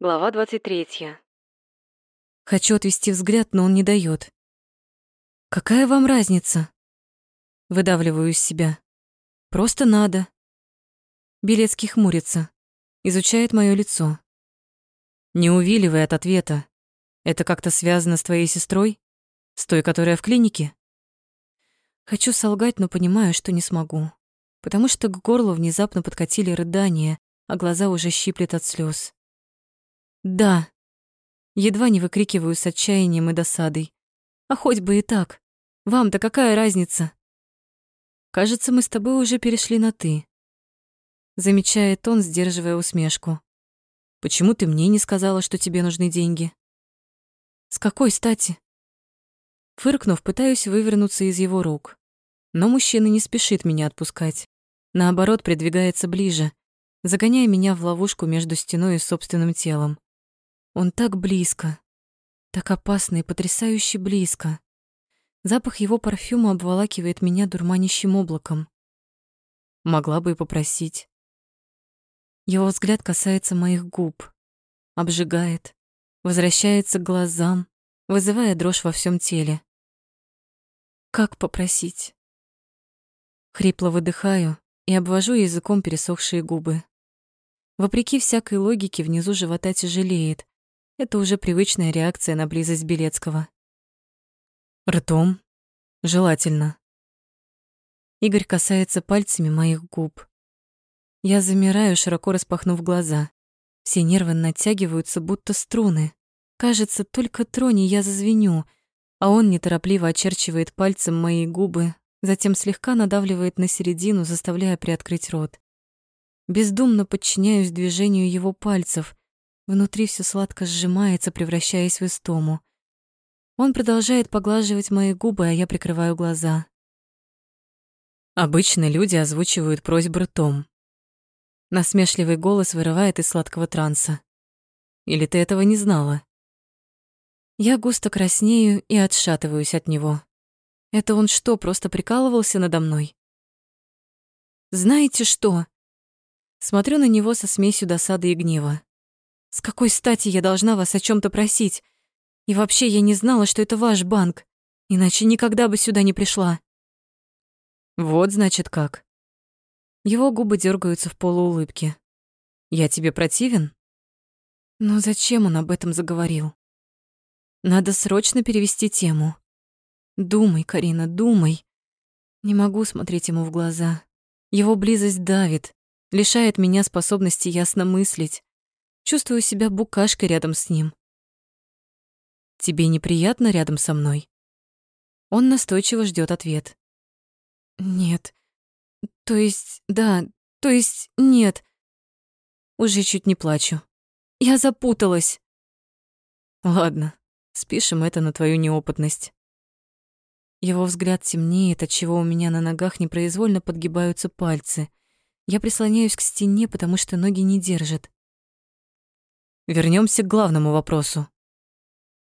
Глава 23. Хочу отвести взгляд, но он не дает. Какая вам разница? Выдавливаю из себя. Просто надо. Белецкий хмурится, изучает мое лицо. Не увиливай от ответа. Это как-то связано с твоей сестрой? С той, которая в клинике? Хочу солгать, но понимаю, что не смогу, потому что к горлу внезапно подкатили рыдания, а глаза уже щиплет от слез. Да. Едва не выкрикиваю с отчаянием и досадой. А хоть бы и так. Вам-то какая разница? Кажется, мы с тобой уже перешли на «ты». Замечает он, сдерживая усмешку. Почему ты мне не сказала, что тебе нужны деньги? С какой стати? Фыркнув, пытаюсь вывернуться из его рук. Но мужчина не спешит меня отпускать. Наоборот, придвигается ближе, загоняя меня в ловушку между стеной и собственным телом. Он так близко, так опасно и потрясающе близко. Запах его парфюма обволакивает меня дурманящим облаком. Могла бы и попросить. Его взгляд касается моих губ, обжигает, возвращается к глазам, вызывая дрожь во всем теле. Как попросить? Хрипло выдыхаю и обвожу языком пересохшие губы. Вопреки всякой логике, внизу живота тяжелеет. Это уже привычная реакция на близость Белецкого. Ртом? Желательно. Игорь касается пальцами моих губ. Я замираю, широко распахнув глаза. Все нервы натягиваются, будто струны. Кажется, только трони я зазвеню, а он неторопливо очерчивает пальцем мои губы, затем слегка надавливает на середину, заставляя приоткрыть рот. Бездумно подчиняюсь движению его пальцев. Внутри все сладко сжимается, превращаясь в истому. Он продолжает поглаживать мои губы, а я прикрываю глаза. Обычно люди озвучивают просьбу ртом. Насмешливый голос вырывает из сладкого транса. Или ты этого не знала? Я густо краснею и отшатываюсь от него. Это он что, просто прикалывался надо мной? Знаете что? Смотрю на него со смесью досады и гнева. С какой стати я должна вас о чем то просить? И вообще я не знала, что это ваш банк, иначе никогда бы сюда не пришла. Вот, значит, как. Его губы дергаются в полуулыбке. Я тебе противен? Но зачем он об этом заговорил? Надо срочно перевести тему. Думай, Карина, думай. Не могу смотреть ему в глаза. Его близость давит, лишает меня способности ясно мыслить. Чувствую себя букашкой рядом с ним. Тебе неприятно рядом со мной? Он настойчиво ждет ответ. Нет. То есть, да, то есть, нет. Уже чуть не плачу. Я запуталась. Ладно, спишем это на твою неопытность. Его взгляд темнеет, отчего у меня на ногах непроизвольно подгибаются пальцы. Я прислоняюсь к стене, потому что ноги не держат. Вернемся к главному вопросу.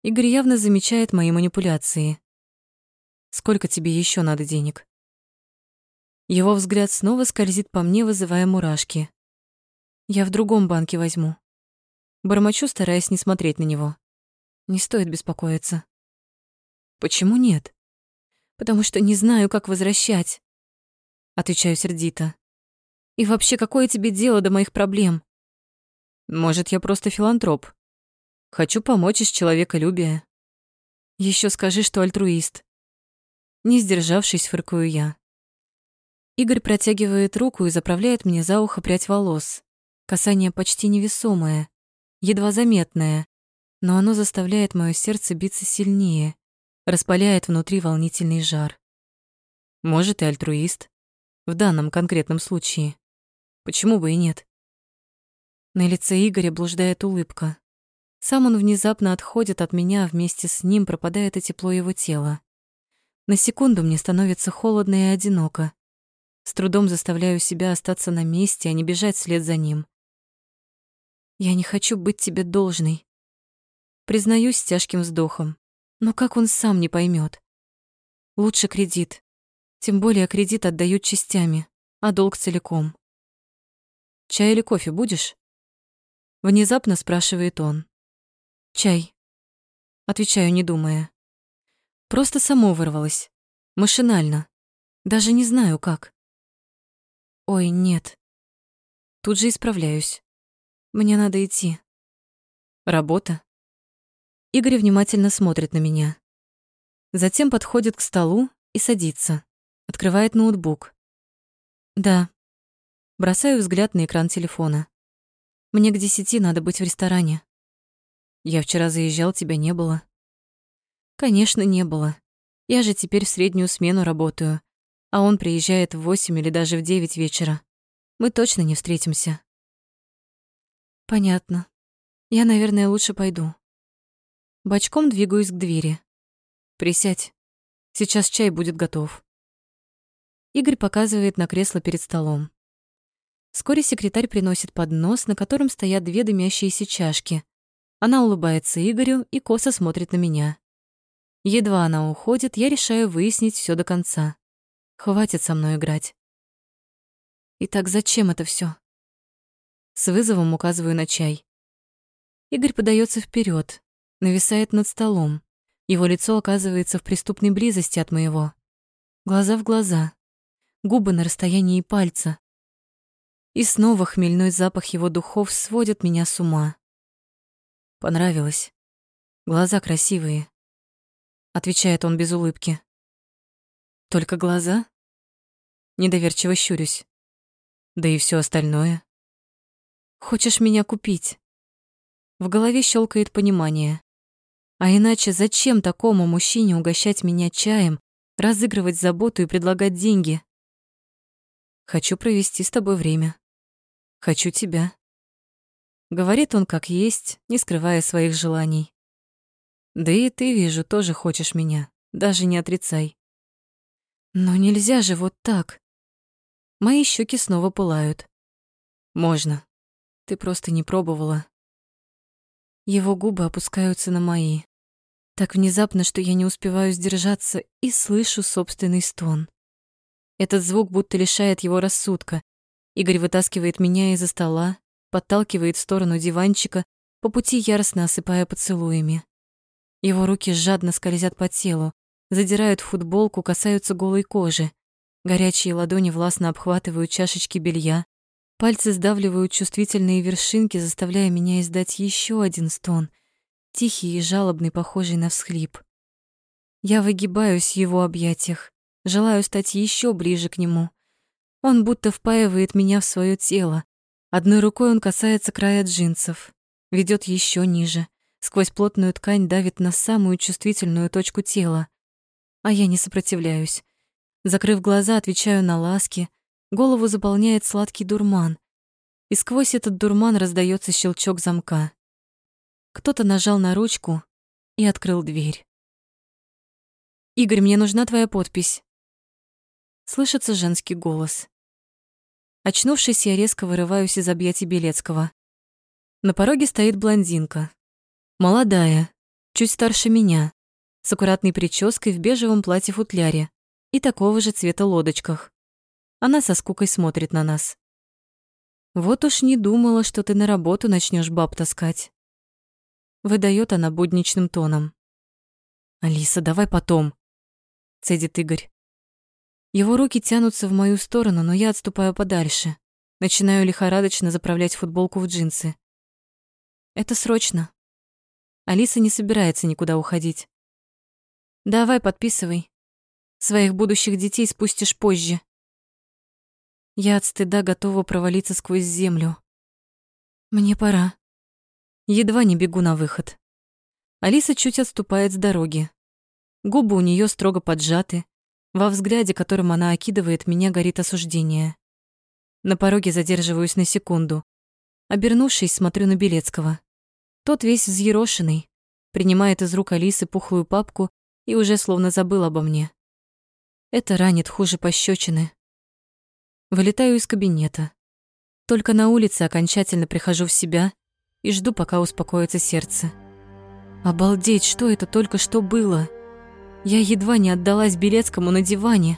Игорь явно замечает мои манипуляции. Сколько тебе еще надо денег? Его взгляд снова скользит по мне, вызывая мурашки. Я в другом банке возьму. Бормочу, стараясь не смотреть на него. Не стоит беспокоиться. Почему нет? потому что не знаю, как возвращать. Отвечаю сердито. И вообще, какое тебе дело до моих проблем? Может, я просто филантроп. Хочу помочь из человеколюбия. Еще скажи, что альтруист. Не сдержавшись, фыркую я. Игорь протягивает руку и заправляет мне за ухо прядь волос. Касание почти невесомое, едва заметное, но оно заставляет мое сердце биться сильнее распаляет внутри волнительный жар. Может, и альтруист. В данном конкретном случае. Почему бы и нет? На лице Игоря блуждает улыбка. Сам он внезапно отходит от меня, вместе с ним пропадает и тепло его тела. На секунду мне становится холодно и одиноко. С трудом заставляю себя остаться на месте, а не бежать вслед за ним. Я не хочу быть тебе должной. Признаюсь с тяжким вздохом. Но как он сам не поймет? Лучше кредит. Тем более кредит отдают частями, а долг целиком. Чай или кофе будешь? Внезапно спрашивает он. «Чай». Отвечаю, не думая. Просто само вырвалось. Машинально. Даже не знаю, как. Ой, нет. Тут же исправляюсь. Мне надо идти. Работа? Игорь внимательно смотрит на меня. Затем подходит к столу и садится. Открывает ноутбук. Да. Бросаю взгляд на экран телефона. Мне к десяти надо быть в ресторане. Я вчера заезжал, тебя не было. Конечно, не было. Я же теперь в среднюю смену работаю, а он приезжает в восемь или даже в девять вечера. Мы точно не встретимся. Понятно. Я, наверное, лучше пойду. Бочком двигаюсь к двери. Присядь. Сейчас чай будет готов. Игорь показывает на кресло перед столом. Вскоре секретарь приносит поднос, на котором стоят две дымящиеся чашки. Она улыбается Игорю и косо смотрит на меня. Едва она уходит, я решаю выяснить все до конца. Хватит со мной играть. Итак, зачем это все? С вызовом указываю на чай. Игорь подается вперед, нависает над столом. Его лицо оказывается в преступной близости от моего. Глаза в глаза, губы на расстоянии пальца. И снова хмельной запах его духов сводит меня с ума. Понравилось. Глаза красивые. Отвечает он без улыбки. Только глаза? Недоверчиво щурюсь. Да и все остальное. Хочешь меня купить? В голове щелкает понимание. А иначе зачем такому мужчине угощать меня чаем, разыгрывать заботу и предлагать деньги? Хочу провести с тобой время. Хочу тебя. Говорит он как есть, не скрывая своих желаний. Да и ты, вижу, тоже хочешь меня, даже не отрицай. Но нельзя же вот так. Мои щеки снова пылают. Можно. Ты просто не пробовала. Его губы опускаются на мои. Так внезапно, что я не успеваю сдержаться и слышу собственный стон. Этот звук будто лишает его рассудка. Игорь вытаскивает меня из-за стола, подталкивает в сторону диванчика, по пути яростно осыпая поцелуями. Его руки жадно скользят по телу, задирают футболку, касаются голой кожи. Горячие ладони властно обхватывают чашечки белья, Пальцы сдавливают чувствительные вершинки, заставляя меня издать еще один стон, тихий и жалобный, похожий на всхлип. Я выгибаюсь в его объятиях, желаю стать еще ближе к нему. Он будто впаивает меня в свое тело. Одной рукой он касается края джинсов, ведет еще ниже, сквозь плотную ткань давит на самую чувствительную точку тела. А я не сопротивляюсь. Закрыв глаза, отвечаю на ласки — Голову заполняет сладкий дурман, и сквозь этот дурман раздается щелчок замка. Кто-то нажал на ручку и открыл дверь. «Игорь, мне нужна твоя подпись». Слышится женский голос. Очнувшись, я резко вырываюсь из объятий Белецкого. На пороге стоит блондинка. Молодая, чуть старше меня, с аккуратной прической в бежевом платье-футляре и такого же цвета лодочках. Она со скукой смотрит на нас. Вот уж не думала, что ты на работу начнешь баб таскать. Выдает она будничным тоном. Алиса, давай потом, цедит Игорь. Его руки тянутся в мою сторону, но я отступаю подальше. Начинаю лихорадочно заправлять футболку в джинсы. Это срочно. Алиса не собирается никуда уходить. Давай, подписывай. Своих будущих детей спустишь позже. Я от стыда готова провалиться сквозь землю. Мне пора. Едва не бегу на выход. Алиса чуть отступает с дороги. Губы у нее строго поджаты. Во взгляде, которым она окидывает меня, горит осуждение. На пороге задерживаюсь на секунду. Обернувшись, смотрю на Белецкого. Тот весь взъерошенный, принимает из рук Алисы пухлую папку и уже словно забыл обо мне. Это ранит хуже пощечины. Вылетаю из кабинета. Только на улице окончательно прихожу в себя и жду, пока успокоится сердце. Обалдеть, что это только что было? Я едва не отдалась Белецкому на диване.